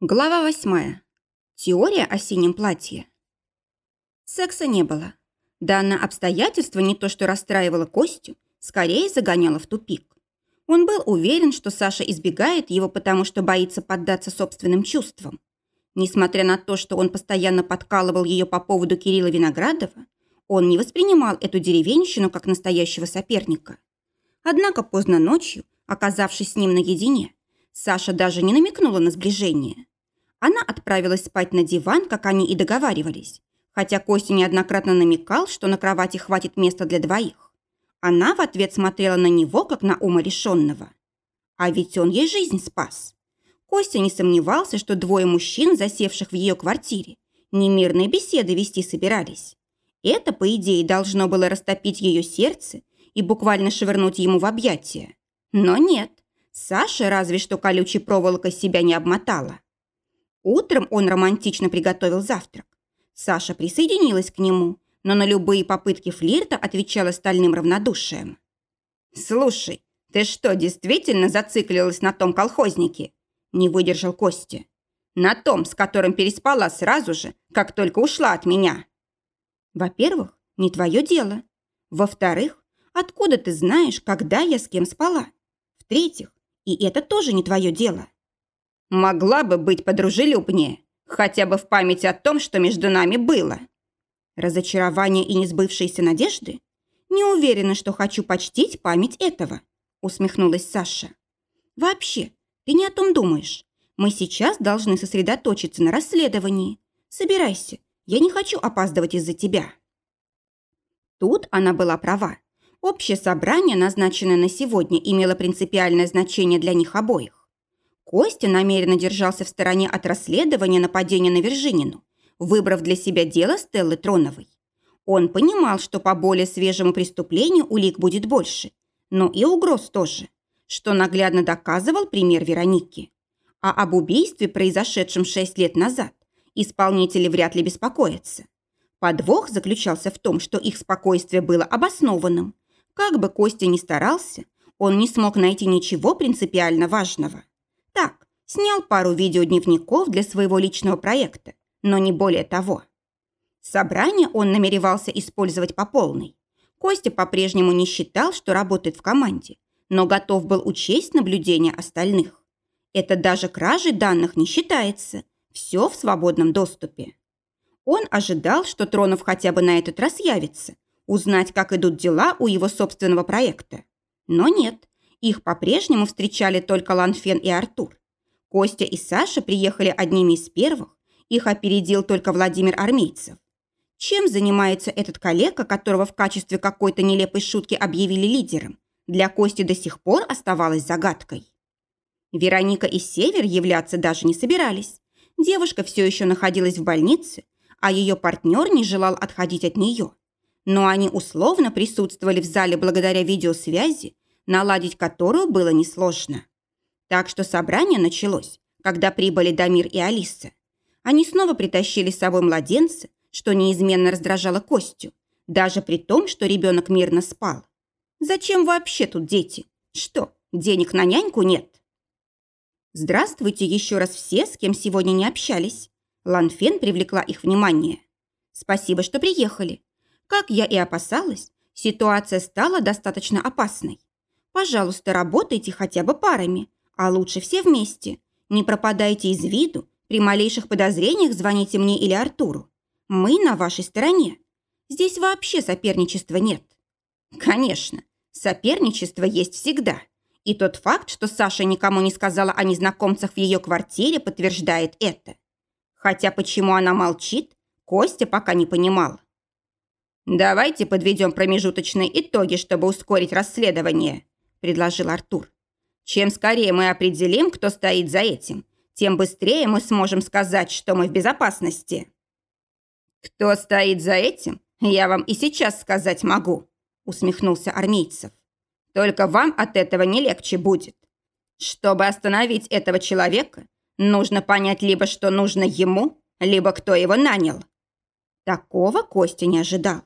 Глава восьмая. Теория о синем платье. Секса не было. Данное обстоятельство не то что расстраивало Костю, скорее загоняло в тупик. Он был уверен, что Саша избегает его, потому что боится поддаться собственным чувствам. Несмотря на то, что он постоянно подкалывал ее по поводу Кирилла Виноградова, он не воспринимал эту деревенщину как настоящего соперника. Однако поздно ночью, оказавшись с ним наедине, Саша даже не намекнула на сближение. Она отправилась спать на диван, как они и договаривались, хотя Костя неоднократно намекал, что на кровати хватит места для двоих. Она в ответ смотрела на него, как на умалишенного. А ведь он ей жизнь спас. Костя не сомневался, что двое мужчин, засевших в ее квартире, немирные беседы вести собирались. Это, по идее, должно было растопить ее сердце и буквально швырнуть ему в объятия. Но нет, Саша разве что колючей проволокой себя не обмотала. Утром он романтично приготовил завтрак. Саша присоединилась к нему, но на любые попытки флирта отвечала стальным равнодушием. «Слушай, ты что, действительно зациклилась на том колхознике?» Не выдержал Костя. «На том, с которым переспала сразу же, как только ушла от меня». «Во-первых, не твое дело. Во-вторых, откуда ты знаешь, когда я с кем спала? В-третьих, и это тоже не твое дело». Могла бы быть подружелюбнее, хотя бы в память о том, что между нами было. Разочарование и несбывшиеся надежды? Не уверена, что хочу почтить память этого, усмехнулась Саша. Вообще, ты не о том думаешь. Мы сейчас должны сосредоточиться на расследовании. Собирайся, я не хочу опаздывать из-за тебя. Тут она была права. Общее собрание, назначенное на сегодня, имело принципиальное значение для них обоих. Костя намеренно держался в стороне от расследования нападения на Вержинину, выбрав для себя дело Стеллы Троновой. Он понимал, что по более свежему преступлению улик будет больше, но и угроз тоже, что наглядно доказывал пример Вероники. А об убийстве, произошедшем шесть лет назад, исполнители вряд ли беспокоятся. Подвох заключался в том, что их спокойствие было обоснованным. Как бы Костя ни старался, он не смог найти ничего принципиально важного. Так, снял пару видеодневников для своего личного проекта, но не более того. Собрание он намеревался использовать по полной. Костя по-прежнему не считал, что работает в команде, но готов был учесть наблюдения остальных. Это даже кражей данных не считается. Все в свободном доступе. Он ожидал, что Тронов хотя бы на этот раз явится, узнать, как идут дела у его собственного проекта. Но нет, их по-прежнему встречали только Ланфен и Артур. Костя и Саша приехали одними из первых, их опередил только Владимир Армейцев. Чем занимается этот коллега, которого в качестве какой-то нелепой шутки объявили лидером, для Кости до сих пор оставалось загадкой. Вероника и Север являться даже не собирались. Девушка все еще находилась в больнице, а ее партнер не желал отходить от нее. Но они условно присутствовали в зале благодаря видеосвязи наладить которую было несложно. Так что собрание началось, когда прибыли Дамир и Алиса. Они снова притащили с собой младенца, что неизменно раздражало Костю, даже при том, что ребенок мирно спал. Зачем вообще тут дети? Что, денег на няньку нет? Здравствуйте еще раз все, с кем сегодня не общались. Ланфен привлекла их внимание. Спасибо, что приехали. Как я и опасалась, ситуация стала достаточно опасной. Пожалуйста, работайте хотя бы парами, а лучше все вместе. Не пропадайте из виду, при малейших подозрениях звоните мне или Артуру. Мы на вашей стороне. Здесь вообще соперничества нет. Конечно, соперничество есть всегда. И тот факт, что Саша никому не сказала о незнакомцах в ее квартире, подтверждает это. Хотя почему она молчит, Костя пока не понимал. «Давайте подведем промежуточные итоги, чтобы ускорить расследование», – предложил Артур. «Чем скорее мы определим, кто стоит за этим, тем быстрее мы сможем сказать, что мы в безопасности». «Кто стоит за этим, я вам и сейчас сказать могу», – усмехнулся Армейцев. «Только вам от этого не легче будет. Чтобы остановить этого человека, нужно понять либо, что нужно ему, либо кто его нанял». Такого Костя не ожидал.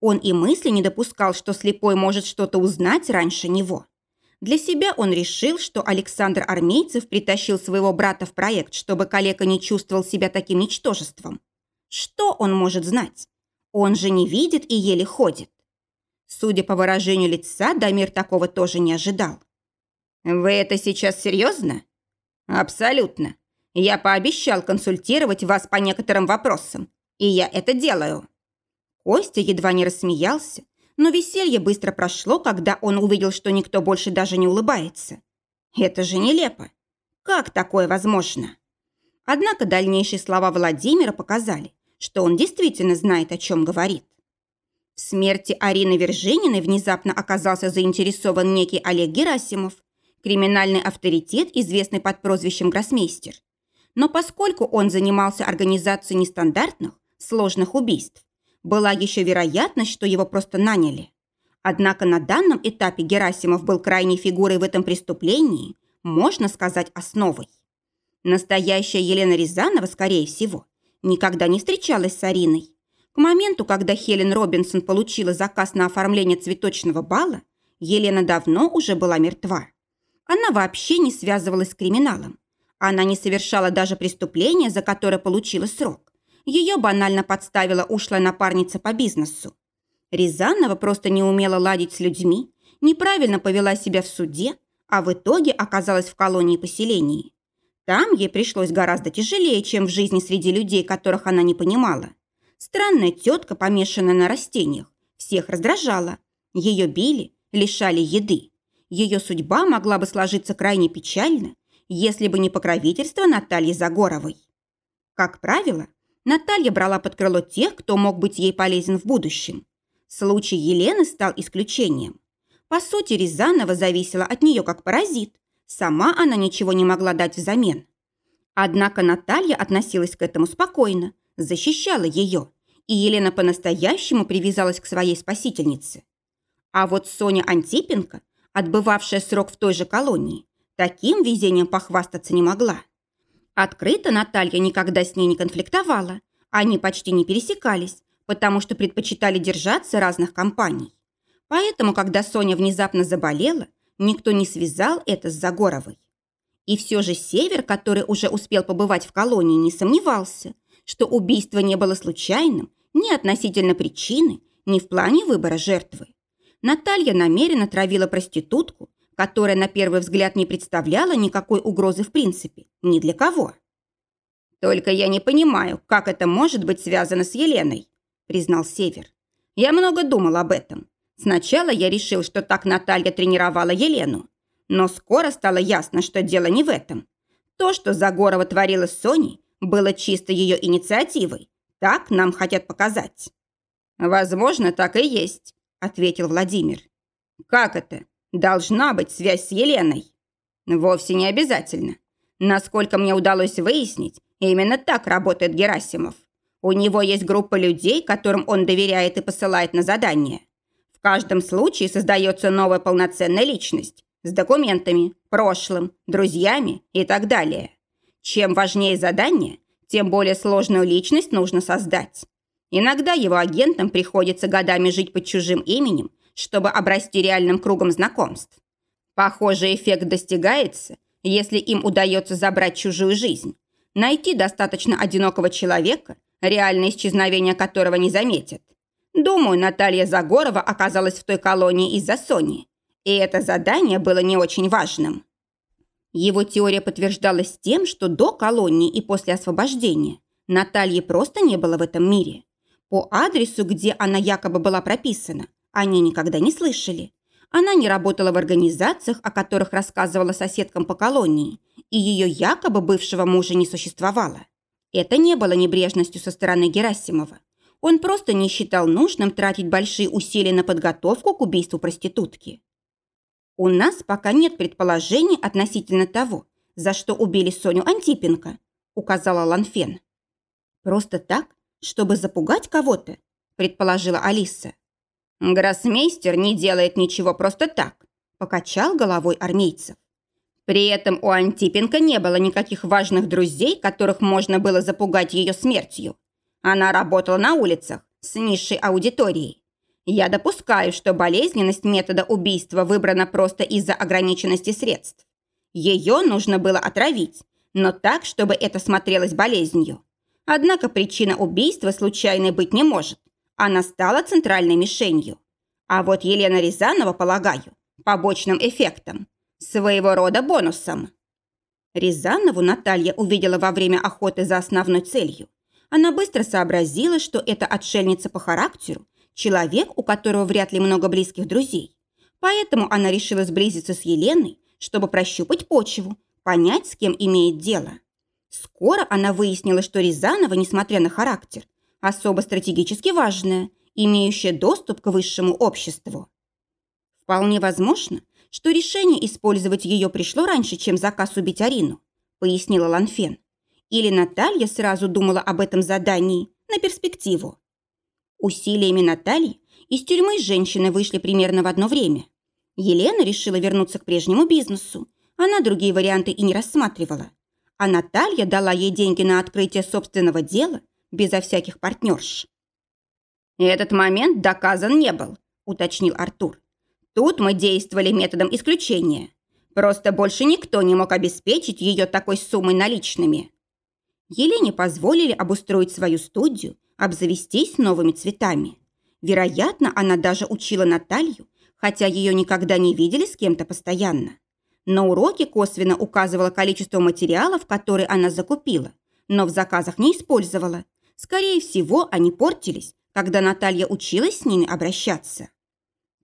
Он и мысли не допускал, что слепой может что-то узнать раньше него. Для себя он решил, что Александр Армейцев притащил своего брата в проект, чтобы коллега не чувствовал себя таким ничтожеством. Что он может знать? Он же не видит и еле ходит. Судя по выражению лица, Дамир такого тоже не ожидал. «Вы это сейчас серьезно?» «Абсолютно. Я пообещал консультировать вас по некоторым вопросам, и я это делаю». Костя едва не рассмеялся, но веселье быстро прошло, когда он увидел, что никто больше даже не улыбается. Это же нелепо. Как такое возможно? Однако дальнейшие слова Владимира показали, что он действительно знает, о чем говорит. В смерти Арины Вержининой внезапно оказался заинтересован некий Олег Герасимов, криминальный авторитет, известный под прозвищем Гроссмейстер. Но поскольку он занимался организацией нестандартных, сложных убийств, была еще вероятность, что его просто наняли. Однако на данном этапе Герасимов был крайней фигурой в этом преступлении, можно сказать, основой. Настоящая Елена Рязанова, скорее всего, никогда не встречалась с Ариной. К моменту, когда Хелен Робинсон получила заказ на оформление цветочного бала, Елена давно уже была мертва. Она вообще не связывалась с криминалом. Она не совершала даже преступления, за которое получила срок. Ее банально подставила ушлая напарница по бизнесу. Рязанова просто не умела ладить с людьми, неправильно повела себя в суде, а в итоге оказалась в колонии поселении. Там ей пришлось гораздо тяжелее, чем в жизни среди людей, которых она не понимала. Странная тетка, помешанная на растениях, всех раздражала. Ее били, лишали еды. Ее судьба могла бы сложиться крайне печально, если бы не покровительство Натальи Загоровой. Как правило, Наталья брала под крыло тех, кто мог быть ей полезен в будущем. Случай Елены стал исключением. По сути, Рязанова зависела от нее как паразит. Сама она ничего не могла дать взамен. Однако Наталья относилась к этому спокойно, защищала ее, и Елена по-настоящему привязалась к своей спасительнице. А вот Соня Антипенко, отбывавшая срок в той же колонии, таким везением похвастаться не могла. Открыто Наталья никогда с ней не конфликтовала. Они почти не пересекались, потому что предпочитали держаться разных компаний. Поэтому, когда Соня внезапно заболела, никто не связал это с Загоровой. И все же Север, который уже успел побывать в колонии, не сомневался, что убийство не было случайным ни относительно причины, ни в плане выбора жертвы. Наталья намеренно травила проститутку, которая на первый взгляд не представляла никакой угрозы в принципе, ни для кого. «Только я не понимаю, как это может быть связано с Еленой», признал Север. «Я много думал об этом. Сначала я решил, что так Наталья тренировала Елену. Но скоро стало ясно, что дело не в этом. То, что Загорова творила с Соней, было чисто ее инициативой. Так нам хотят показать». «Возможно, так и есть», — ответил Владимир. «Как это? Должна быть связь с Еленой. Вовсе не обязательно. Насколько мне удалось выяснить, именно так работает Герасимов. У него есть группа людей, которым он доверяет и посылает на задание. В каждом случае создается новая полноценная личность с документами, прошлым, друзьями и так далее. Чем важнее задание, тем более сложную личность нужно создать. Иногда его агентам приходится годами жить под чужим именем чтобы обрасти реальным кругом знакомств. Похожий эффект достигается, если им удается забрать чужую жизнь, найти достаточно одинокого человека, реальное исчезновение которого не заметят. Думаю, Наталья Загорова оказалась в той колонии из-за Сони, и это задание было не очень важным. Его теория подтверждалась тем, что до колонии и после освобождения Натальи просто не было в этом мире. По адресу, где она якобы была прописана, они никогда не слышали. Она не работала в организациях, о которых рассказывала соседкам по колонии, и ее якобы бывшего мужа не существовало. Это не было небрежностью со стороны Герасимова. Он просто не считал нужным тратить большие усилия на подготовку к убийству проститутки. «У нас пока нет предположений относительно того, за что убили Соню Антипенко», указала Ланфен. «Просто так, чтобы запугать кого-то?» предположила Алиса. «Гроссмейстер не делает ничего просто так», – покачал головой армейцев. При этом у Антипенко не было никаких важных друзей, которых можно было запугать ее смертью. Она работала на улицах с низшей аудиторией. Я допускаю, что болезненность метода убийства выбрана просто из-за ограниченности средств. Ее нужно было отравить, но так, чтобы это смотрелось болезнью. Однако причина убийства случайной быть не может. Она стала центральной мишенью. А вот Елена Рязанова, полагаю, побочным эффектом. Своего рода бонусом. Рязанову Наталья увидела во время охоты за основной целью. Она быстро сообразила, что это отшельница по характеру, человек, у которого вряд ли много близких друзей. Поэтому она решила сблизиться с Еленой, чтобы прощупать почву, понять, с кем имеет дело. Скоро она выяснила, что Рязанова, несмотря на характер, особо стратегически важная, имеющая доступ к высшему обществу. Вполне возможно, что решение использовать ее пришло раньше, чем заказ убить Арину, пояснила Ланфен. Или Наталья сразу думала об этом задании на перспективу. Усилиями Натальи из тюрьмы женщины вышли примерно в одно время. Елена решила вернуться к прежнему бизнесу. Она другие варианты и не рассматривала. А Наталья дала ей деньги на открытие собственного дела безо всяких партнерш. «Этот момент доказан не был», – уточнил Артур. «Тут мы действовали методом исключения. Просто больше никто не мог обеспечить ее такой суммой наличными». Елене позволили обустроить свою студию, обзавестись новыми цветами. Вероятно, она даже учила Наталью, хотя ее никогда не видели с кем-то постоянно. На уроке косвенно указывала количество материалов, которые она закупила, но в заказах не использовала. Скорее всего, они портились, когда Наталья училась с ними обращаться.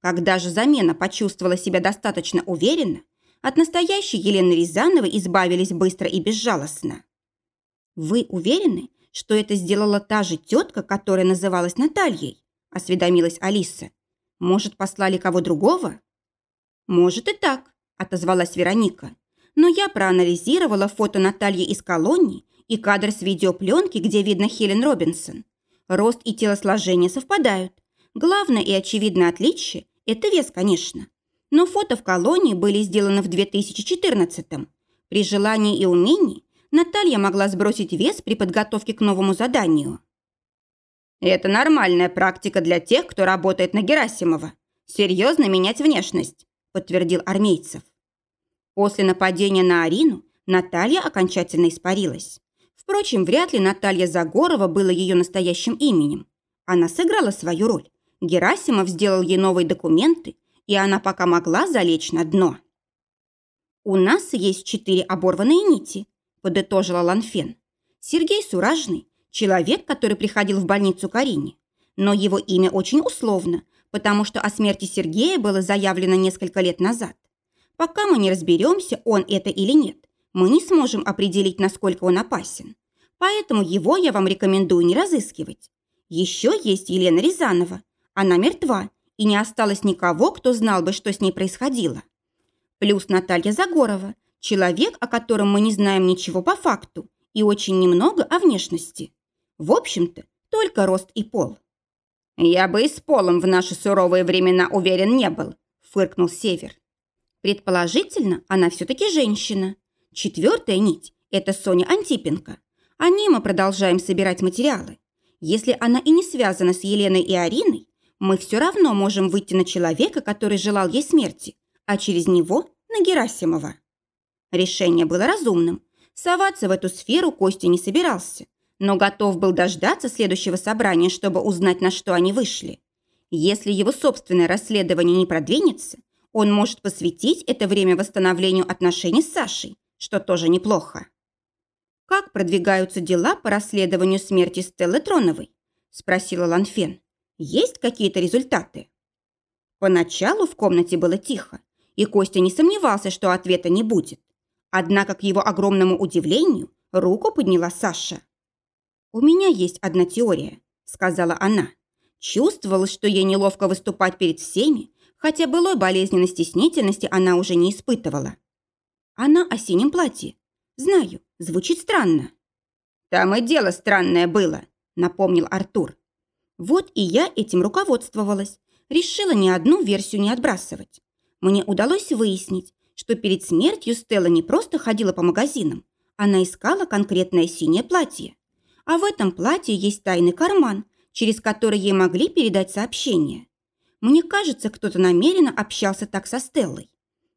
Когда же замена почувствовала себя достаточно уверенно, от настоящей Елены Рязановой избавились быстро и безжалостно. «Вы уверены, что это сделала та же тетка, которая называлась Натальей?» – осведомилась Алиса. «Может, послали кого другого?» «Может и так», – отозвалась Вероника. «Но я проанализировала фото Натальи из колонии и кадр с видеопленки, где видно Хелен Робинсон. Рост и телосложение совпадают. Главное и очевидное отличие – это вес, конечно. Но фото в колонии были сделаны в 2014-м. При желании и умении Наталья могла сбросить вес при подготовке к новому заданию. Это нормальная практика для тех, кто работает на Герасимова. Серьезно менять внешность, подтвердил Армейцев. После нападения на Арину Наталья окончательно испарилась. Впрочем, вряд ли Наталья Загорова было ее настоящим именем. Она сыграла свою роль. Герасимов сделал ей новые документы, и она пока могла залечь на дно. «У нас есть четыре оборванные нити», подытожила Ланфен. Сергей Суражный – человек, который приходил в больницу к Арине. Но его имя очень условно, потому что о смерти Сергея было заявлено несколько лет назад. Пока мы не разберемся, он это или нет, мы не сможем определить, насколько он опасен. Поэтому его я вам рекомендую не разыскивать. Еще есть Елена Рязанова. Она мертва, и не осталось никого, кто знал бы, что с ней происходило. Плюс Наталья Загорова, Человек, о котором мы не знаем ничего по факту, и очень немного о внешности. В общем-то, только рост и пол. «Я бы и с полом в наши суровые времена уверен не был», – фыркнул Север. Предположительно, она все-таки женщина. Четвертая нить – это Соня Антипенко. О ней мы продолжаем собирать материалы. Если она и не связана с Еленой и Ариной, мы все равно можем выйти на человека, который желал ей смерти, а через него – на Герасимова. Решение было разумным. Соваться в эту сферу Костя не собирался, но готов был дождаться следующего собрания, чтобы узнать, на что они вышли. Если его собственное расследование не продвинется, он может посвятить это время восстановлению отношений с Сашей, что тоже неплохо. «Как продвигаются дела по расследованию смерти Стеллы Троновой?» – спросила Ланфен. «Есть какие-то результаты?» Поначалу в комнате было тихо, и Костя не сомневался, что ответа не будет. Однако, к его огромному удивлению, руку подняла Саша. «У меня есть одна теория», — сказала она. Чувствовала, что ей неловко выступать перед всеми, хотя былой болезненной стеснительности она уже не испытывала. Она о синем платье. Знаю, звучит странно. «Там и дело странное было», — напомнил Артур. Вот и я этим руководствовалась. Решила ни одну версию не отбрасывать. Мне удалось выяснить, что перед смертью Стелла не просто ходила по магазинам, она искала конкретное синее платье. А в этом платье есть тайный карман, через который ей могли передать сообщение. Мне кажется, кто-то намеренно общался так со Стеллой.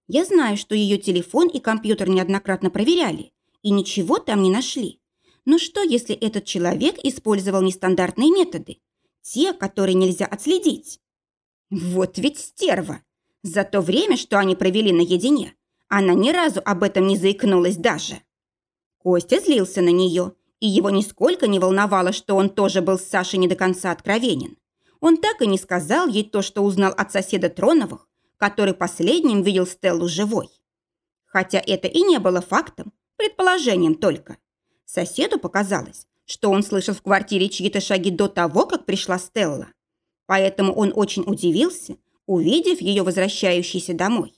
Я знаю, что ее телефон и компьютер неоднократно проверяли, и ничего там не нашли. Но что, если этот человек использовал нестандартные методы? Те, которые нельзя отследить? Вот ведь стерва! За то время, что они провели наедине, она ни разу об этом не заикнулась даже. Костя злился на нее, и его нисколько не волновало, что он тоже был с Сашей не до конца откровенен. Он так и не сказал ей то, что узнал от соседа Троновых, который последним видел Стеллу живой. Хотя это и не было фактом, предположением только. Соседу показалось, что он слышал в квартире чьи-то шаги до того, как пришла Стелла. Поэтому он очень удивился, увидев ее возвращающейся домой.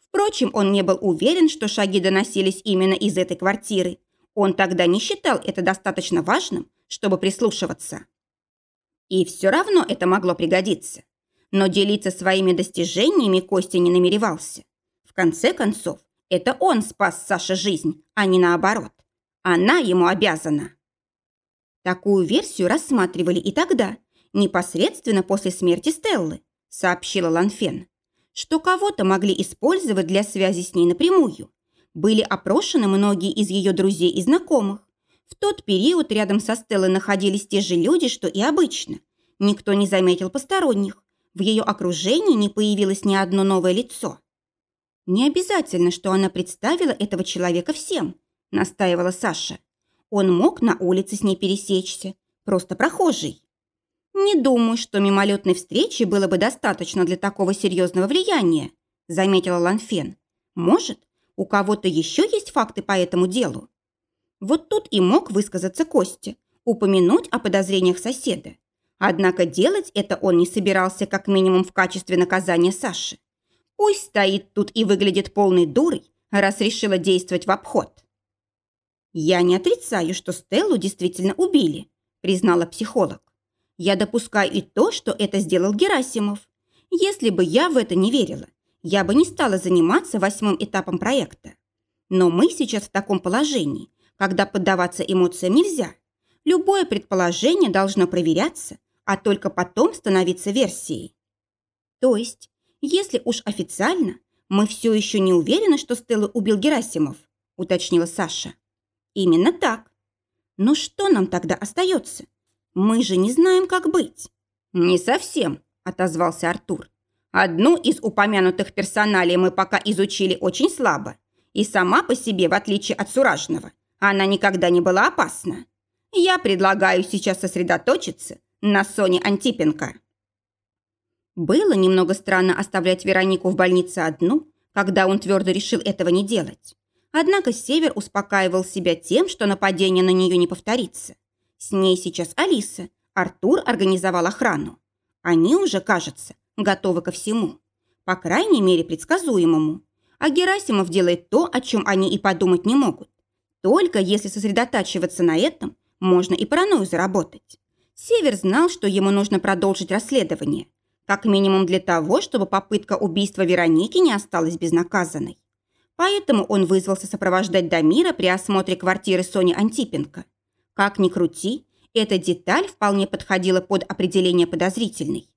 Впрочем, он не был уверен, что шаги доносились именно из этой квартиры. Он тогда не считал это достаточно важным, чтобы прислушиваться. И все равно это могло пригодиться. Но делиться своими достижениями Костя не намеревался. В конце концов, это он спас Саше жизнь, а не наоборот. Она ему обязана. Такую версию рассматривали и тогда, непосредственно после смерти Стеллы, сообщила Ланфен, что кого-то могли использовать для связи с ней напрямую. Были опрошены многие из ее друзей и знакомых. В тот период рядом со Стеллой находились те же люди, что и обычно. Никто не заметил посторонних. В ее окружении не появилось ни одно новое лицо. «Не обязательно, что она представила этого человека всем», – настаивала Саша. «Он мог на улице с ней пересечься, просто прохожий». «Не думаю, что мимолетной встречи было бы достаточно для такого серьезного влияния», – заметила Ланфен. «Может, у кого-то еще есть факты по этому делу?» Вот тут и мог высказаться Костя, упомянуть о подозрениях соседа. Однако делать это он не собирался как минимум в качестве наказания Саши. Пусть стоит тут и выглядит полной дурой, раз решила действовать в обход. «Я не отрицаю, что Стеллу действительно убили», признала психолог. «Я допускаю и то, что это сделал Герасимов. Если бы я в это не верила, я бы не стала заниматься восьмым этапом проекта. Но мы сейчас в таком положении, когда поддаваться эмоциям нельзя. Любое предположение должно проверяться, а только потом становиться версией. То есть, если уж официально, мы все еще не уверены, что Стеллу убил Герасимов, уточнила Саша. Именно так. Но что нам тогда остается? Мы же не знаем, как быть. Не совсем, отозвался Артур. Одну из упомянутых персоналей мы пока изучили очень слабо. И сама по себе, в отличие от Суражного, она никогда не была опасна. Я предлагаю сейчас сосредоточиться на Соне Антипенко. Было немного странно оставлять Веронику в больнице одну, когда он твердо решил этого не делать. Однако Север успокаивал себя тем, что нападение на нее не повторится. С ней сейчас Алиса, Артур организовал охрану. Они уже, кажется, готовы ко всему. По крайней мере, предсказуемому. А Герасимов делает то, о чем они и подумать не могут. Только если сосредотачиваться на этом, можно и паранойю заработать. Север знал, что ему нужно продолжить расследование. Как минимум для того, чтобы попытка убийства Вероники не осталась безнаказанной. Поэтому он вызвался сопровождать Дамира при осмотре квартиры Сони Антипенко. Как ни крути, эта деталь вполне подходила под определение подозрительной.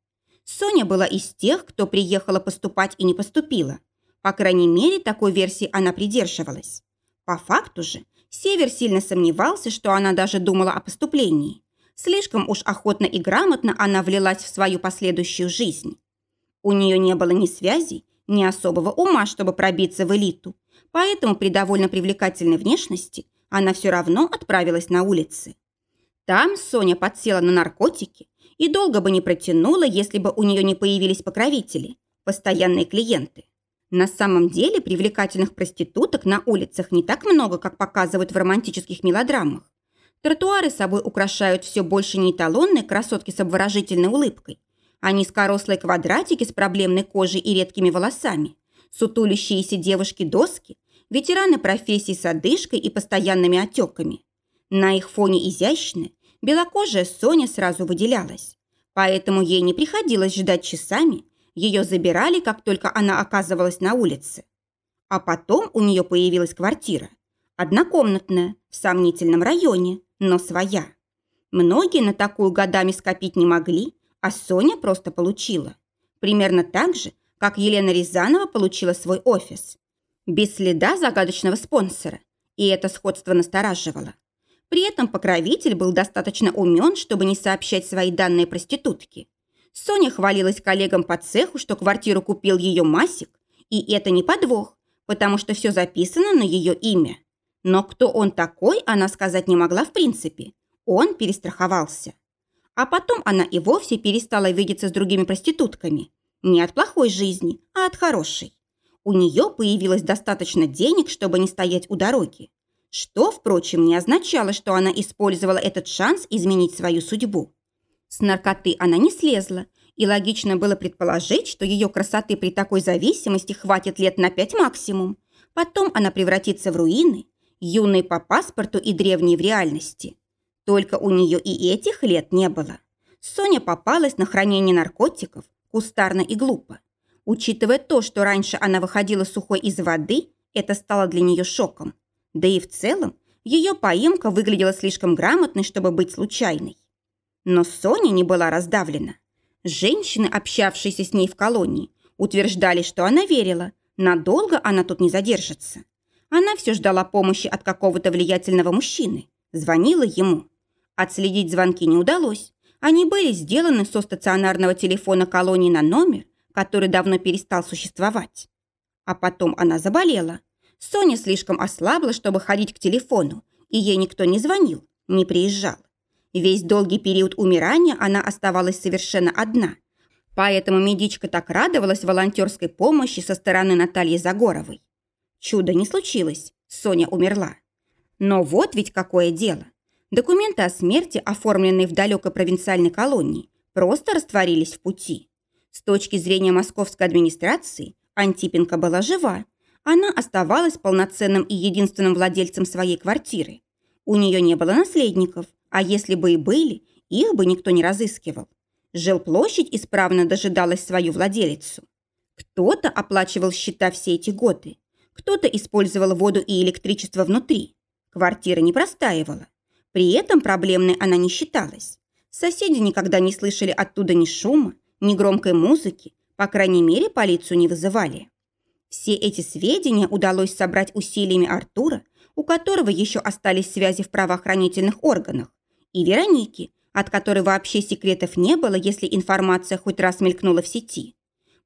Соня была из тех, кто приехала поступать и не поступила. По крайней мере, такой версии она придерживалась. По факту же, Север сильно сомневался, что она даже думала о поступлении. Слишком уж охотно и грамотно она влилась в свою последующую жизнь. У нее не было ни связей, ни особого ума, чтобы пробиться в элиту, поэтому при довольно привлекательной внешности она все равно отправилась на улицы. Там Соня подсела на наркотики и долго бы не протянула, если бы у нее не появились покровители, постоянные клиенты. На самом деле привлекательных проституток на улицах не так много, как показывают в романтических мелодрамах. Тротуары собой украшают все больше не эталонные красотки с обворожительной улыбкой, а низкорослые квадратики с проблемной кожей и редкими волосами, сутулящиеся девушки-доски, ветераны профессий с одышкой и постоянными отеками. На их фоне изящная, белокожая Соня сразу выделялась. Поэтому ей не приходилось ждать часами, ее забирали, как только она оказывалась на улице. А потом у нее появилась квартира. Однокомнатная, в сомнительном районе, но своя. Многие на такую годами скопить не могли, а Соня просто получила. Примерно так же, как Елена Рязанова получила свой офис. Без следа загадочного спонсора. И это сходство настораживало. При этом покровитель был достаточно умен, чтобы не сообщать свои данные проститутке. Соня хвалилась коллегам по цеху, что квартиру купил ее Масик, и это не подвох, потому что все записано на ее имя. Но кто он такой, она сказать не могла в принципе. Он перестраховался. А потом она и вовсе перестала видеться с другими проститутками. Не от плохой жизни, а от хорошей. У нее появилось достаточно денег, чтобы не стоять у дороги. Что, впрочем, не означало, что она использовала этот шанс изменить свою судьбу. С наркоты она не слезла, и логично было предположить, что ее красоты при такой зависимости хватит лет на пять максимум. Потом она превратится в руины, юные по паспорту и древние в реальности. Только у нее и этих лет не было. Соня попалась на хранение наркотиков, кустарно и глупо. Учитывая то, что раньше она выходила сухой из воды, это стало для нее шоком. Да и в целом, ее поимка выглядела слишком грамотной, чтобы быть случайной. Но Соня не была раздавлена. Женщины, общавшиеся с ней в колонии, утверждали, что она верила, надолго она тут не задержится. Она все ждала помощи от какого-то влиятельного мужчины. Звонила ему. Отследить звонки не удалось. Они были сделаны со стационарного телефона колонии на номер, который давно перестал существовать. А потом она заболела. Соня слишком ослабла, чтобы ходить к телефону, и ей никто не звонил, не приезжал. Весь долгий период умирания она оставалась совершенно одна. Поэтому медичка так радовалась волонтерской помощи со стороны Натальи Загоровой. Чудо не случилось, Соня умерла. Но вот ведь какое дело. Документы о смерти, оформленные в далекой провинциальной колонии, просто растворились в пути. С точки зрения московской администрации Антипенко была жива. Она оставалась полноценным и единственным владельцем своей квартиры. У нее не было наследников, а если бы и были, их бы никто не разыскивал. Жилплощадь исправно дожидалась свою владелицу. Кто-то оплачивал счета все эти годы, кто-то использовал воду и электричество внутри. Квартира не простаивала. При этом проблемной она не считалась. Соседи никогда не слышали оттуда ни шума, ни громкой музыки, по крайней мере, полицию не вызывали. Все эти сведения удалось собрать усилиями Артура, у которого еще остались связи в правоохранительных органах, и Вероники, от которой вообще секретов не было, если информация хоть раз мелькнула в сети.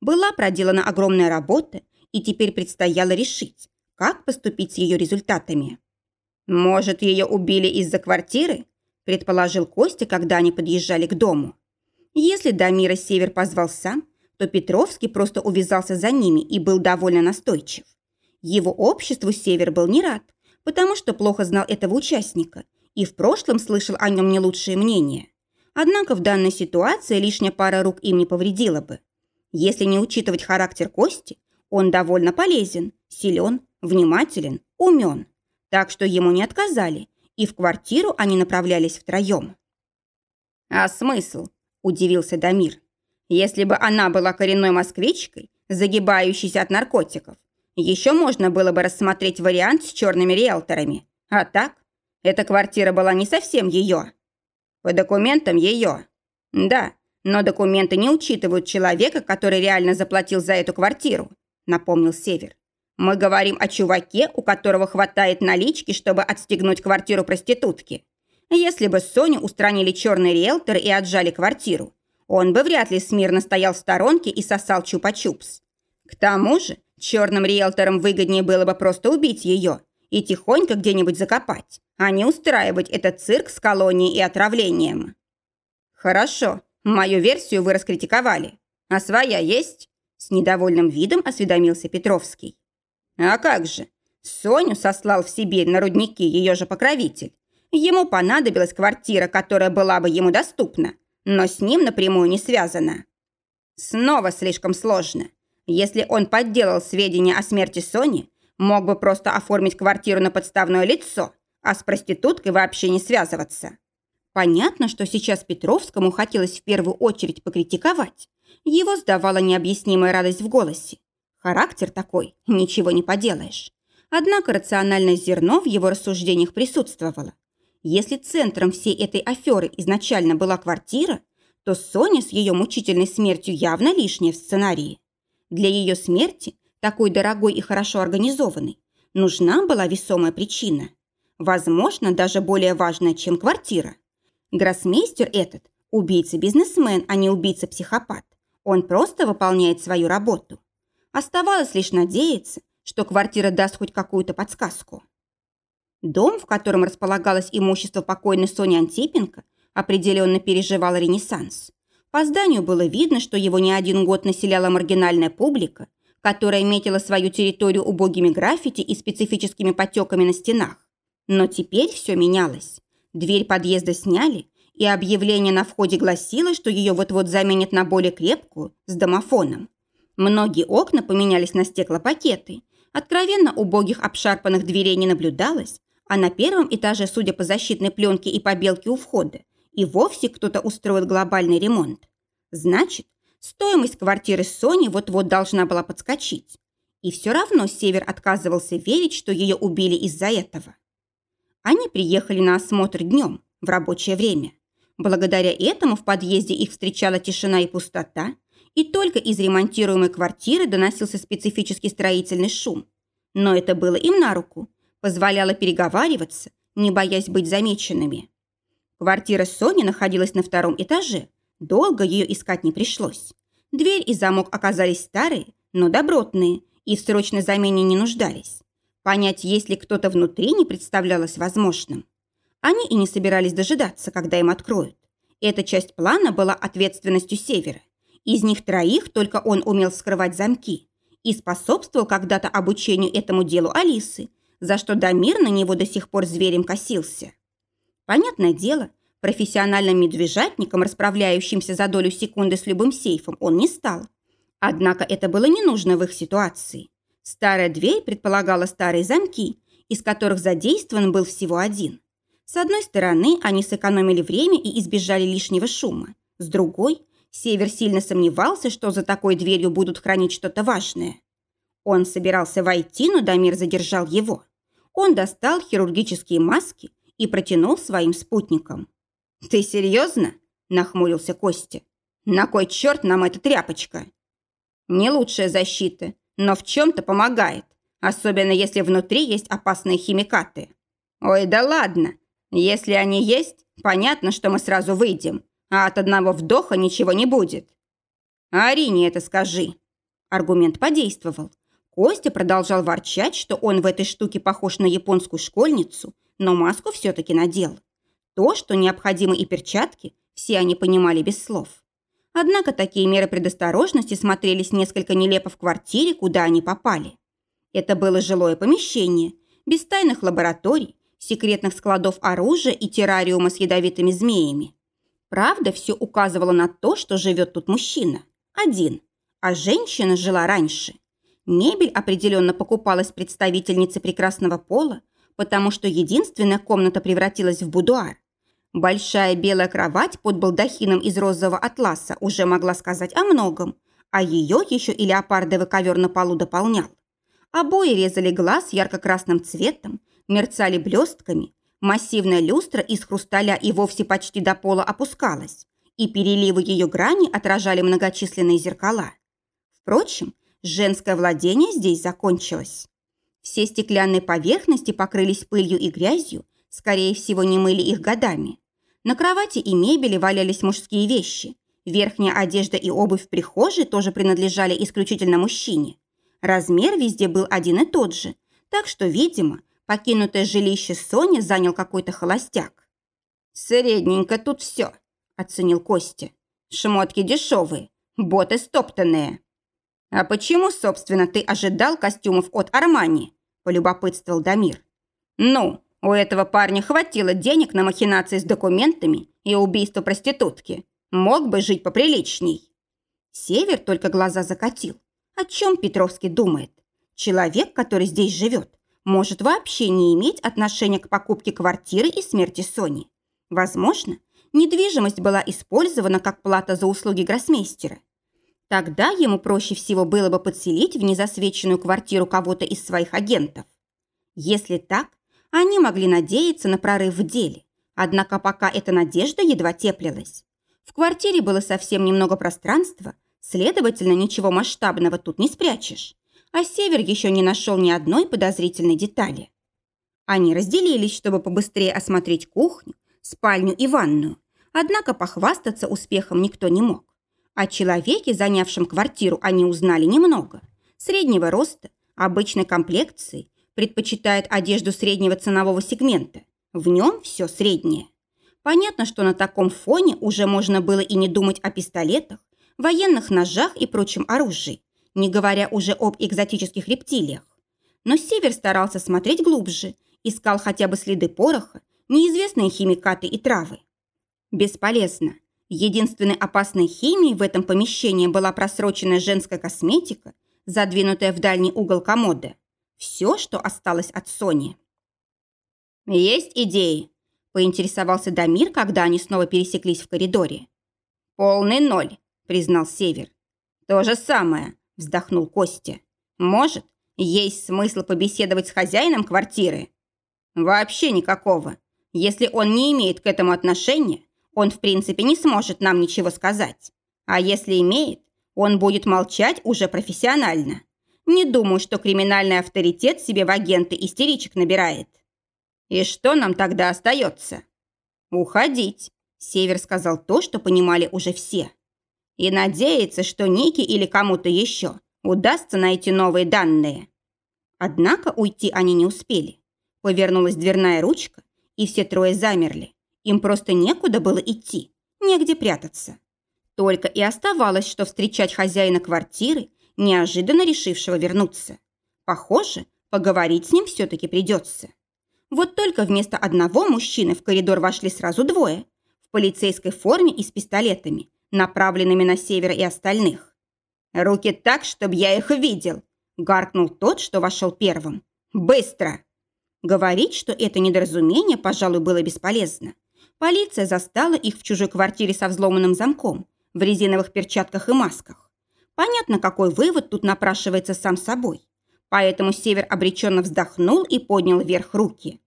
Была проделана огромная работа, и теперь предстояло решить, как поступить с ее результатами. «Может, ее убили из-за квартиры?» – предположил Костя, когда они подъезжали к дому. Если Дамира Север позвал сам, то Петровский просто увязался за ними и был довольно настойчив. Его обществу Север был не рад, потому что плохо знал этого участника и в прошлом слышал о нем не лучшее мнение. Однако в данной ситуации лишняя пара рук им не повредила бы. Если не учитывать характер Кости, он довольно полезен, силен, внимателен, умен. Так что ему не отказали, и в квартиру они направлялись втроем. «А смысл?» – удивился Дамир. «Если бы она была коренной москвичкой, загибающейся от наркотиков, еще можно было бы рассмотреть вариант с черными риэлторами. А так, эта квартира была не совсем ее. По документам ее. Да, но документы не учитывают человека, который реально заплатил за эту квартиру напомнил Север. «Мы говорим о чуваке, у которого хватает налички, чтобы отстегнуть квартиру проститутки. Если бы Соню устранили черные риэлторы и отжали квартиру, он бы вряд ли смирно стоял в сторонке и сосал чупа-чупс. К тому же черным риэлторам выгоднее было бы просто убить ее и тихонько где-нибудь закопать, а не устраивать этот цирк с колонией и отравлением». «Хорошо, мою версию вы раскритиковали. А своя есть?» С недовольным видом осведомился Петровский. А как же? Соню сослал в Сибирь на рудники ее же покровитель. Ему понадобилась квартира, которая была бы ему доступна, но с ним напрямую не связана. Снова слишком сложно. Если он подделал сведения о смерти Сони, мог бы просто оформить квартиру на подставное лицо, а с проституткой вообще не связываться. Понятно, что сейчас Петровскому хотелось в первую очередь покритиковать, его сдавала необъяснимая радость в голосе. Характер такой, ничего не поделаешь. Однако рациональное зерно в его рассуждениях присутствовало. Если центром всей этой аферы изначально была квартира, то Соня с ее мучительной смертью явно лишняя в сценарии. Для ее смерти, такой дорогой и хорошо организованной, нужна была весомая причина. Возможно, даже более важная, чем квартира. Гроссмейстер этот – убийца-бизнесмен, а не убийца-психопат. Он просто выполняет свою работу. Оставалось лишь надеяться, что квартира даст хоть какую-то подсказку. Дом, в котором располагалось имущество покойной Сони Антипенко, определенно переживал ренессанс. По зданию было видно, что его не один год населяла маргинальная публика, которая метила свою территорию убогими граффити и специфическими потеками на стенах. Но теперь все менялось. Дверь подъезда сняли, и объявление на входе гласило, что ее вот-вот заменят на более крепкую, с домофоном. Многие окна поменялись на стеклопакеты. Откровенно убогих обшарпанных дверей не наблюдалось, а на первом этаже, судя по защитной пленке и побелке у входа, и вовсе кто-то устроил глобальный ремонт. Значит, стоимость квартиры Сони вот-вот должна была подскочить. И все равно Север отказывался верить, что ее убили из-за этого. Они приехали на осмотр днем, в рабочее время. Благодаря этому в подъезде их встречала тишина и пустота, и только из ремонтируемой квартиры доносился специфический строительный шум. Но это было им на руку, позволяло переговариваться, не боясь быть замеченными. Квартира Сони находилась на втором этаже. Долго ее искать не пришлось. Дверь и замок оказались старые, но добротные, и в срочной замене не нуждались. Понять, есть ли кто-то внутри, не представлялось возможным. Они и не собирались дожидаться, когда им откроют. Эта часть плана была ответственностью Севера. Из них троих только он умел вскрывать замки и способствовал когда-то обучению этому делу Алисы, за что Дамир на него до сих пор зверем косился. Понятное дело, профессиональным медвежатником, расправляющимся за долю секунды с любым сейфом, он не стал. Однако это было не нужно в их ситуации. Старая дверь предполагала старые замки, из которых задействован был всего один. С одной стороны, они сэкономили время и избежали лишнего шума. С другой, Север сильно сомневался, что за такой дверью будут хранить что-то важное. Он собирался войти, но Дамир задержал его. Он достал хирургические маски и протянул своим спутникам. «Ты серьезно?» – нахмурился Костя. «На кой черт нам эта тряпочка?» «Не лучшая защита, но в чем-то помогает, особенно если внутри есть опасные химикаты». «Ой, да ладно! Если они есть, понятно, что мы сразу выйдем, а от одного вдоха ничего не будет». «Арине это скажи». Аргумент подействовал. Костя продолжал ворчать, что он в этой штуке похож на японскую школьницу, но маску все-таки надел. То, что необходимы и перчатки, все они понимали без слов. Однако такие меры предосторожности смотрелись несколько нелепо в квартире, куда они попали. Это было жилое помещение, без тайных лабораторий, секретных складов оружия и террариума с ядовитыми змеями. Правда, все указывало на то, что живет тут мужчина. Один. А женщина жила раньше. Мебель определенно покупалась представительницей прекрасного пола, потому что единственная комната превратилась в будуар. Большая белая кровать под балдахином из розового атласа уже могла сказать о многом, а ее еще и леопардовый ковер на полу дополнял. Обои резали глаз ярко-красным цветом, мерцали блестками, массивная люстра из хрусталя и вовсе почти до пола опускалась, и переливы ее грани отражали многочисленные зеркала. Впрочем, Женское владение здесь закончилось. Все стеклянные поверхности покрылись пылью и грязью, скорее всего, не мыли их годами. На кровати и мебели валялись мужские вещи. Верхняя одежда и обувь в прихожей тоже принадлежали исключительно мужчине. Размер везде был один и тот же, так что, видимо, покинутое жилище Сони занял какой-то холостяк. «Средненько тут все», – оценил Костя. «Шмотки дешевые, боты стоптанные». «А почему, собственно, ты ожидал костюмов от Армани?» – полюбопытствовал Дамир. «Ну, у этого парня хватило денег на махинации с документами и убийство проститутки. Мог бы жить поприличней». Север только глаза закатил. О чем Петровский думает? Человек, который здесь живет, может вообще не иметь отношения к покупке квартиры и смерти Сони. Возможно, недвижимость была использована как плата за услуги гроссмейстера. Тогда ему проще всего было бы подселить в незасвеченную квартиру кого-то из своих агентов. Если так, они могли надеяться на прорыв в деле. Однако пока эта надежда едва теплилась. В квартире было совсем немного пространства, следовательно, ничего масштабного тут не спрячешь. А Север еще не нашел ни одной подозрительной детали. Они разделились, чтобы побыстрее осмотреть кухню, спальню и ванную. Однако похвастаться успехом никто не мог. О человеке, занявшем квартиру, они узнали немного. Среднего роста, обычной комплекции, предпочитает одежду среднего ценового сегмента. В нем все среднее. Понятно, что на таком фоне уже можно было и не думать о пистолетах, военных ножах и прочем оружии, не говоря уже об экзотических рептилиях. Но Север старался смотреть глубже, искал хотя бы следы пороха, неизвестные химикаты и травы. Бесполезно. Единственной опасной химией в этом помещении была просроченная женская косметика, задвинутая в дальний угол комода. Все, что осталось от Сони. «Есть идеи?» – поинтересовался Дамир, когда они снова пересеклись в коридоре. «Полный ноль», – признал Север. «То же самое», – вздохнул Костя. «Может, есть смысл побеседовать с хозяином квартиры?» «Вообще никакого. Если он не имеет к этому отношения, он в принципе не сможет нам ничего сказать. А если имеет, он будет молчать уже профессионально. Не думаю, что криминальный авторитет себе в агенты истеричек набирает. И что нам тогда остается? Уходить. Север сказал то, что понимали уже все. И надеяться, что Нике или кому-то еще удастся найти новые данные. Однако уйти они не успели. Повернулась дверная ручка, и все трое замерли. Им просто некуда было идти, негде прятаться. Только и оставалось, что встречать хозяина квартиры, неожиданно решившего вернуться. Похоже, поговорить с ним все-таки придется. Вот только вместо одного мужчины в коридор вошли сразу двое, в полицейской форме и с пистолетами, направленными на север и остальных. «Руки так, чтобы я их видел!» – гаркнул тот, что вошел первым. «Быстро!» Говорить, что это недоразумение, пожалуй, было бесполезно. Полиция застала их в чужой квартире со взломанным замком, в резиновых перчатках и масках. Понятно, какой вывод тут напрашивается сам собой. Поэтому Север обреченно вздохнул и поднял вверх руки.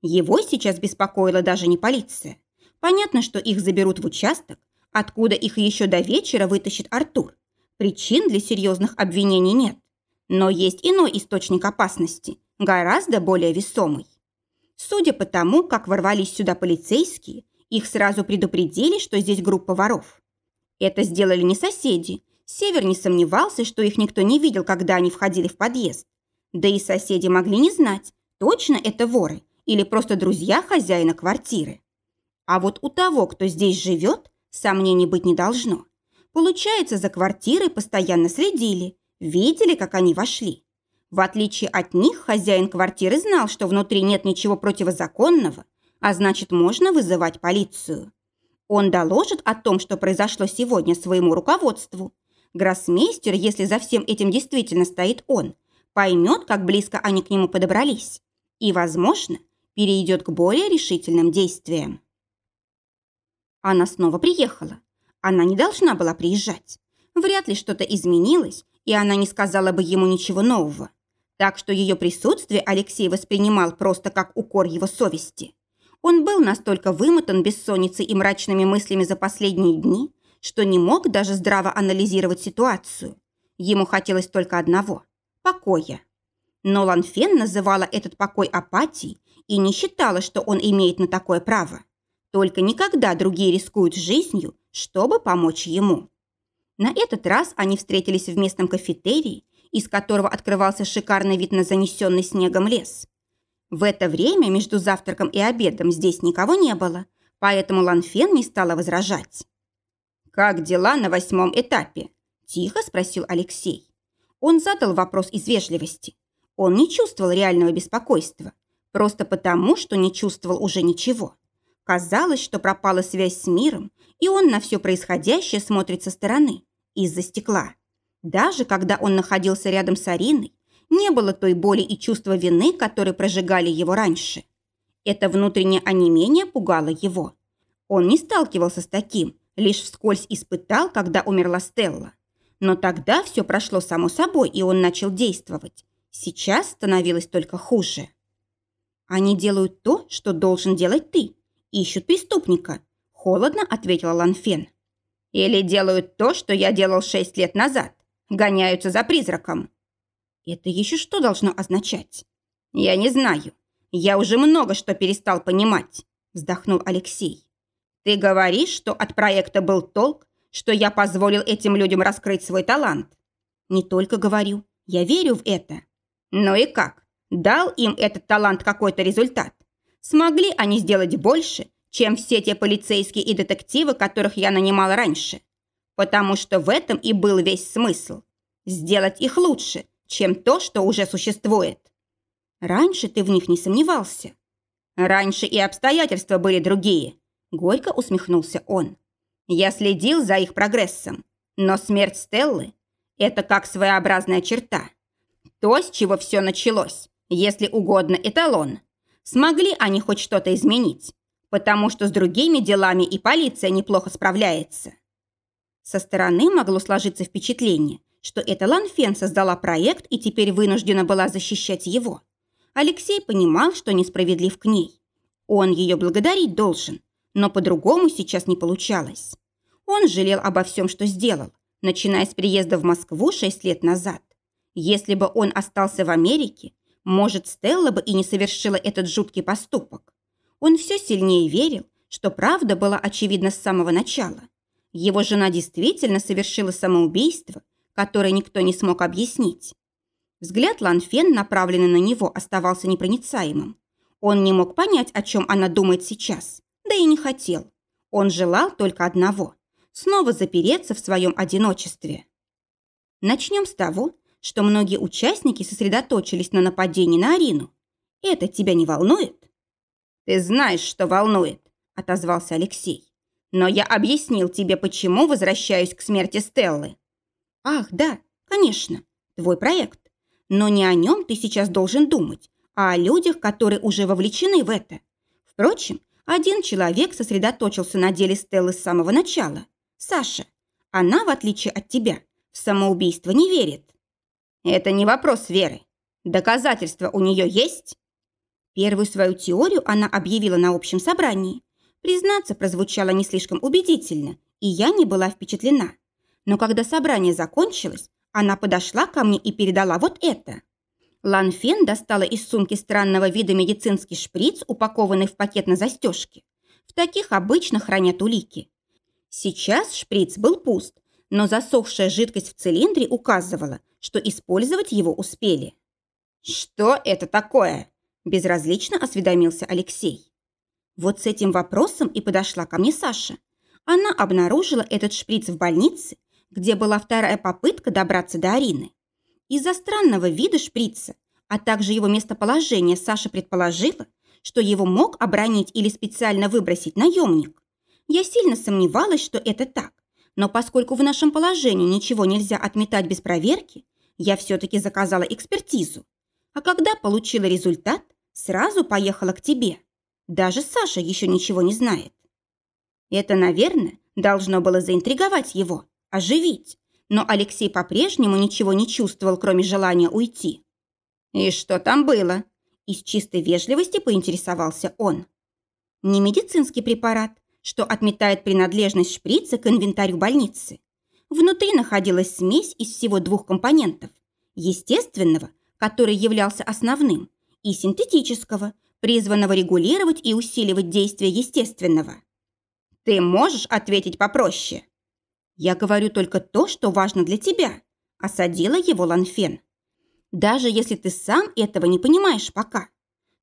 Его сейчас беспокоила даже не полиция. Понятно, что их заберут в участок, откуда их еще до вечера вытащит Артур. Причин для серьезных обвинений нет. Но есть иной источник опасности, гораздо более весомый. Судя по тому, как ворвались сюда полицейские, их сразу предупредили, что здесь группа воров. Это сделали не соседи. Север не сомневался, что их никто не видел, когда они входили в подъезд. Да и соседи могли не знать, точно это воры или просто друзья хозяина квартиры. А вот у того, кто здесь живет, сомнений быть не должно. Получается, за квартирой постоянно следили, видели, как они вошли. В отличие от них, хозяин квартиры знал, что внутри нет ничего противозаконного, а значит, можно вызывать полицию. Он доложит о том, что произошло сегодня своему руководству. Гроссмейстер, если за всем этим действительно стоит он, поймет, как близко они к нему подобрались. И, возможно, перейдет к более решительным действиям. Она снова приехала. Она не должна была приезжать. Вряд ли что-то изменилось, и она не сказала бы ему ничего нового. Так что ее присутствие Алексей воспринимал просто как укор его совести. Он был настолько вымотан бессонницей и мрачными мыслями за последние дни, что не мог даже здраво анализировать ситуацию. Ему хотелось только одного – покоя. Но Ланфен называла этот покой апатией и не считала, что он имеет на такое право. Только никогда другие рискуют жизнью, чтобы помочь ему. На этот раз они встретились в местном кафетерии из которого открывался шикарный вид на занесенный снегом лес. В это время между завтраком и обедом здесь никого не было, поэтому Ланфен не стала возражать. «Как дела на восьмом этапе?» – тихо спросил Алексей. Он задал вопрос из вежливости. Он не чувствовал реального беспокойства, просто потому, что не чувствовал уже ничего. Казалось, что пропала связь с миром, и он на все происходящее смотрит со стороны, из-за стекла. Даже когда он находился рядом с Ариной, не было той боли и чувства вины, которые прожигали его раньше. Это внутреннее онемение пугало его. Он не сталкивался с таким, лишь вскользь испытал, когда умерла Стелла. Но тогда все прошло само собой, и он начал действовать. Сейчас становилось только хуже. «Они делают то, что должен делать ты. Ищут преступника», – холодно ответила Ланфен. Или делают то, что я делал шесть лет назад. Гоняются за призраком. Это еще что должно означать? Я не знаю. Я уже много что перестал понимать, вздохнул Алексей. Ты говоришь, что от проекта был толк, что я позволил этим людям раскрыть свой талант. Не только говорю, я верю в это. Ну и как? Дал им этот талант какой-то результат? Смогли они сделать больше, чем все те полицейские и детективы, которых я нанимал раньше? Потому что в этом и был весь смысл. Сделать их лучше, чем то, что уже существует. Раньше ты в них не сомневался. Раньше и обстоятельства были другие. Горько усмехнулся он. Я следил за их прогрессом. Но смерть Стеллы – это как своеобразная черта. То, с чего все началось, если угодно, эталон. Смогли они хоть что-то изменить, потому что с другими делами и полиция неплохо справляется. Со стороны могло сложиться впечатление, что эта Ланфен создала проект и теперь вынуждена была защищать его. Алексей понимал, что несправедлив к ней. Он ее благодарить должен, но по-другому сейчас не получалось. Он жалел обо всем, что сделал, начиная с приезда в Москву шесть лет назад. Если бы он остался в Америке, может, Стелла бы и не совершила этот жуткий поступок. Он все сильнее верил, что правда была очевидна с самого начала. Его жена действительно совершила самоубийство, которое никто не смог объяснить. Взгляд Ланфен, направленный на него, оставался непроницаемым. Он не мог понять, о чем она думает сейчас, да и не хотел. Он желал только одного – снова запереться в своем одиночестве. Начнем с того, что многие участники сосредоточились на нападении на Арину. Это тебя не волнует? Ты знаешь, что волнует, отозвался Алексей. Но я объяснил тебе, почему возвращаюсь к смерти Стеллы. Ах, да, конечно, твой проект. Но не о нем ты сейчас должен думать, а о людях, которые уже вовлечены в это. Впрочем, один человек сосредоточился на деле Стеллы с самого начала. Саша. Она, в отличие от тебя, в самоубийство не верит. Это не вопрос веры. Доказательства у нее есть? Первую свою теорию она объявила на общем собрании. Признаться, прозвучало не слишком убедительно, и я не была впечатлена. Но когда собрание закончилось, она подошла ко мне и передала вот это. Ланфен достала из сумки странного вида медицинский шприц, упакованный в пакет на застежке. В таких обычно хранят улики. Сейчас шприц был пуст, но засохшая жидкость в цилиндре указывала, что использовать его успели. «Что это такое?» – безразлично осведомился Алексей. Вот с этим вопросом и подошла ко мне Саша. Она обнаружила этот шприц в больнице, где была вторая попытка добраться до Арины. Из-за странного вида шприца, а также его местоположения, Саша предположила, что его мог обронить или специально выбросить наемник. Я сильно сомневалась, что это так, но поскольку в нашем положении ничего нельзя отметать без проверки, я все-таки заказала экспертизу. А когда получила результат, сразу поехала к тебе. Даже Саша еще ничего не знает. Это, наверное, должно было заинтриговать его, оживить. Но Алексей по-прежнему ничего не чувствовал, кроме желания уйти. «И что там было?» Из чистой вежливости поинтересовался он. Не медицинский препарат, что отметает принадлежность шприца к инвентарю больницы, Внутри находилась смесь из всего двух компонентов. Естественного, который являлся основным, и синтетического, призванного регулировать и усиливать действие естественного. Ты можешь ответить попроще? Я говорю только то, что важно для тебя, осадила его Ланфен. Даже если ты сам этого не понимаешь пока.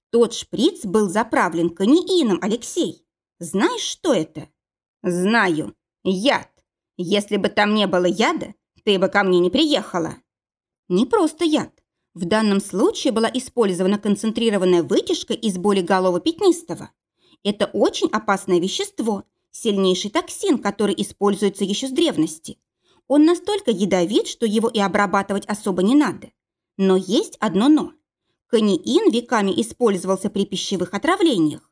Тот шприц был заправлен каниином, Алексей. Знаешь, что это? Знаю. Яд. Если бы там не было яда, ты бы ко мне не приехала. Не просто яд. В данном случае была использована концентрированная вытяжка из болиголова пятнистого. Это очень опасное вещество, сильнейший токсин, который используется еще с древности. Он настолько ядовит, что его и обрабатывать особо не надо. Но есть одно «но». Каниин веками использовался при пищевых отравлениях.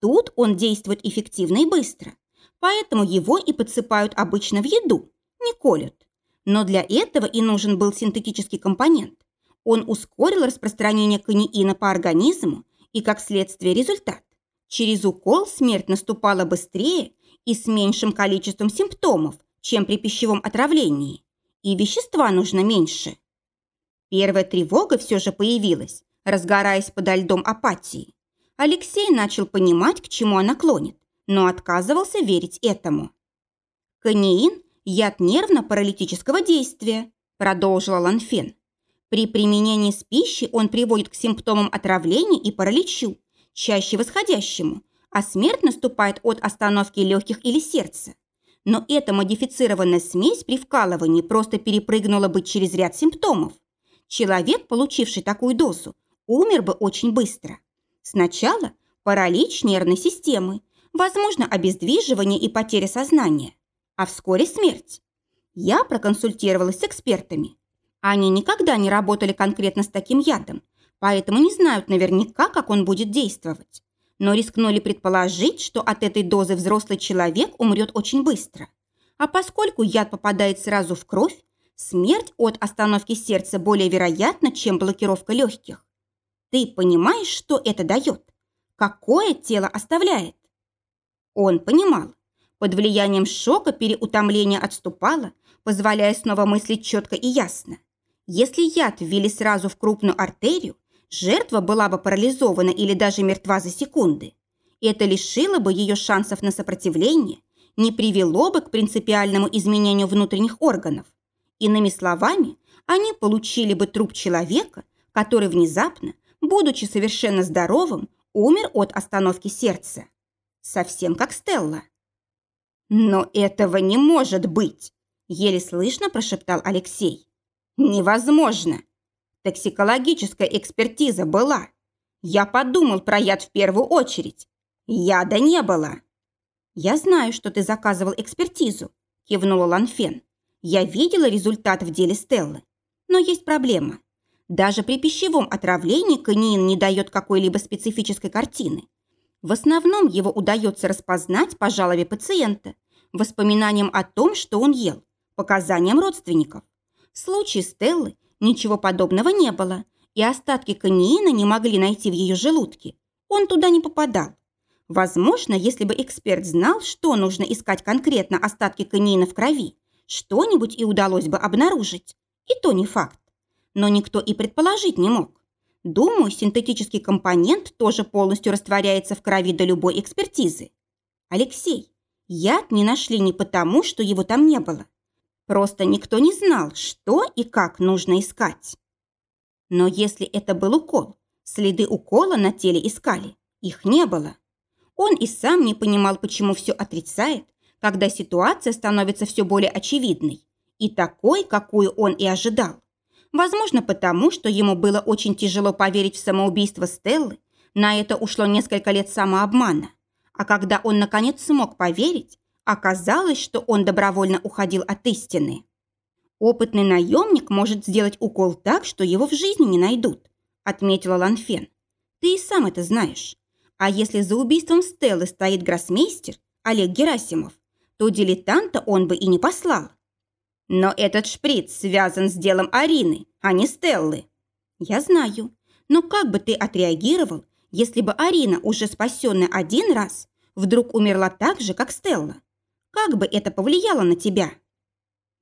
Тут он действует эффективно и быстро поэтому его и подсыпают обычно в еду, не колют. Но для этого и нужен был синтетический компонент. Он ускорил распространение каниина по организму и, как следствие, результат. Через укол смерть наступала быстрее и с меньшим количеством симптомов, чем при пищевом отравлении, и вещества нужно меньше. Первая тревога все же появилась, разгораясь подо льдом апатии. Алексей начал понимать, к чему она клонит, но отказывался верить этому. Канеин – яд нервно-паралитического действия, продолжила Ланфен. При применении с пищей он приводит к симптомам отравления и параличу, чаще восходящему, а смерть наступает от остановки легких или сердца. Но эта модифицированная смесь при вкалывании просто перепрыгнула бы через ряд симптомов. Человек, получивший такую дозу, умер бы очень быстро. Сначала паралич нервной системы, возможно, обездвиживание и потеря сознания, а вскоре смерть. Я проконсультировалась с экспертами. Они никогда не работали конкретно с таким ядом, поэтому не знают наверняка, как он будет действовать. Но рискнули предположить, что от этой дозы взрослый человек умрет очень быстро. А поскольку яд попадает сразу в кровь, смерть от остановки сердца более вероятна, чем блокировка легких. Ты понимаешь, что это дает? Какое тело оставляет? Он понимал. Под влиянием шока переутомление отступало, позволяя снова мыслить четко и ясно. Если яд ввели сразу в крупную артерию, жертва была бы парализована или даже мертва за секунды. Это лишило бы ее шансов на сопротивление, не привело бы к принципиальному изменению внутренних органов. Иными словами, они получили бы труп человека, который внезапно, будучи совершенно здоровым, умер от остановки сердца. Совсем как Стелла. «Но этого не может быть!» – еле слышно прошептал Алексей. Невозможно. Токсикологическая экспертиза была. Я подумал про яд в первую очередь. Яда не было. Я знаю, что ты заказывал экспертизу, кивнула Ланфен. Я видела результат в деле Стеллы. Но есть проблема. Даже при пищевом отравлении каниин не дает какой-либо специфической картины. В основном его удается распознать по жалобе пациента, воспоминаниям о том, что он ел, показаниям родственников. В случае Стеллы ничего подобного не было, и остатки каниина не могли найти в ее желудке. Он туда не попадал. Возможно, если бы эксперт знал, что нужно искать конкретно остатки каниина в крови, что-нибудь и удалось бы обнаружить. И то не факт. Но никто и предположить не мог. Думаю, синтетический компонент тоже полностью растворяется в крови до любой экспертизы. Алексей, яд не нашли не потому, что его там не было, Просто никто не знал, что и как нужно искать. Но если это был укол, следы укола на теле искали. Их не было. Он и сам не понимал, почему все отрицает, когда ситуация становится все более очевидной и такой, какую он и ожидал. Возможно, потому, что ему было очень тяжело поверить в самоубийство Стеллы, на это ушло несколько лет самообмана. А когда он наконец смог поверить, Оказалось, что он добровольно уходил от истины. Опытный наемник может сделать укол так, что его в жизни не найдут, отметила Ланфен. Ты и сам это знаешь. А если за убийством Стеллы стоит гроссмейстер Олег Герасимов, то дилетанта он бы и не послал. Но этот шприц связан с делом Арины, а не Стеллы. Я знаю. Но как бы ты отреагировал, если бы Арина, уже спасенная один раз, вдруг умерла так же, как Стелла? Как бы это повлияло на тебя?»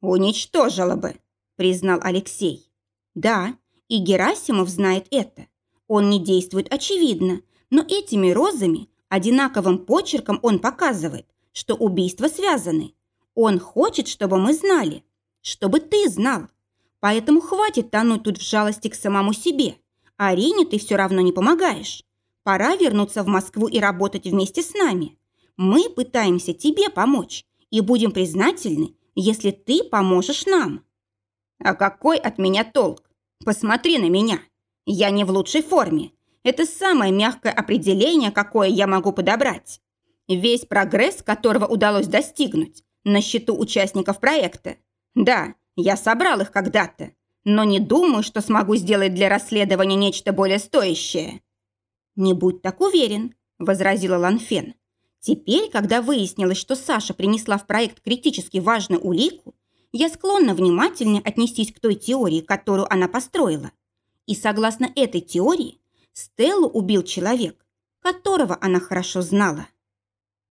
«Уничтожило бы», – признал Алексей. «Да, и Герасимов знает это. Он не действует очевидно, но этими розами, одинаковым почерком он показывает, что убийства связаны. Он хочет, чтобы мы знали, чтобы ты знал. Поэтому хватит тонуть тут в жалости к самому себе. Арине ты все равно не помогаешь. Пора вернуться в Москву и работать вместе с нами. Мы пытаемся тебе помочь и будем признательны, если ты поможешь нам. А какой от меня толк? Посмотри на меня. Я не в лучшей форме. Это самое мягкое определение, какое я могу подобрать. Весь прогресс, которого удалось достигнуть, на счету участников проекта. Да, я собрал их когда-то, но не думаю, что смогу сделать для расследования нечто более стоящее. «Не будь так уверен», – возразила Ланфен. Теперь, когда выяснилось, что Саша принесла в проект критически важную улику, я склонна внимательнее отнестись к той теории, которую она построила. И согласно этой теории, Стеллу убил человек, которого она хорошо знала.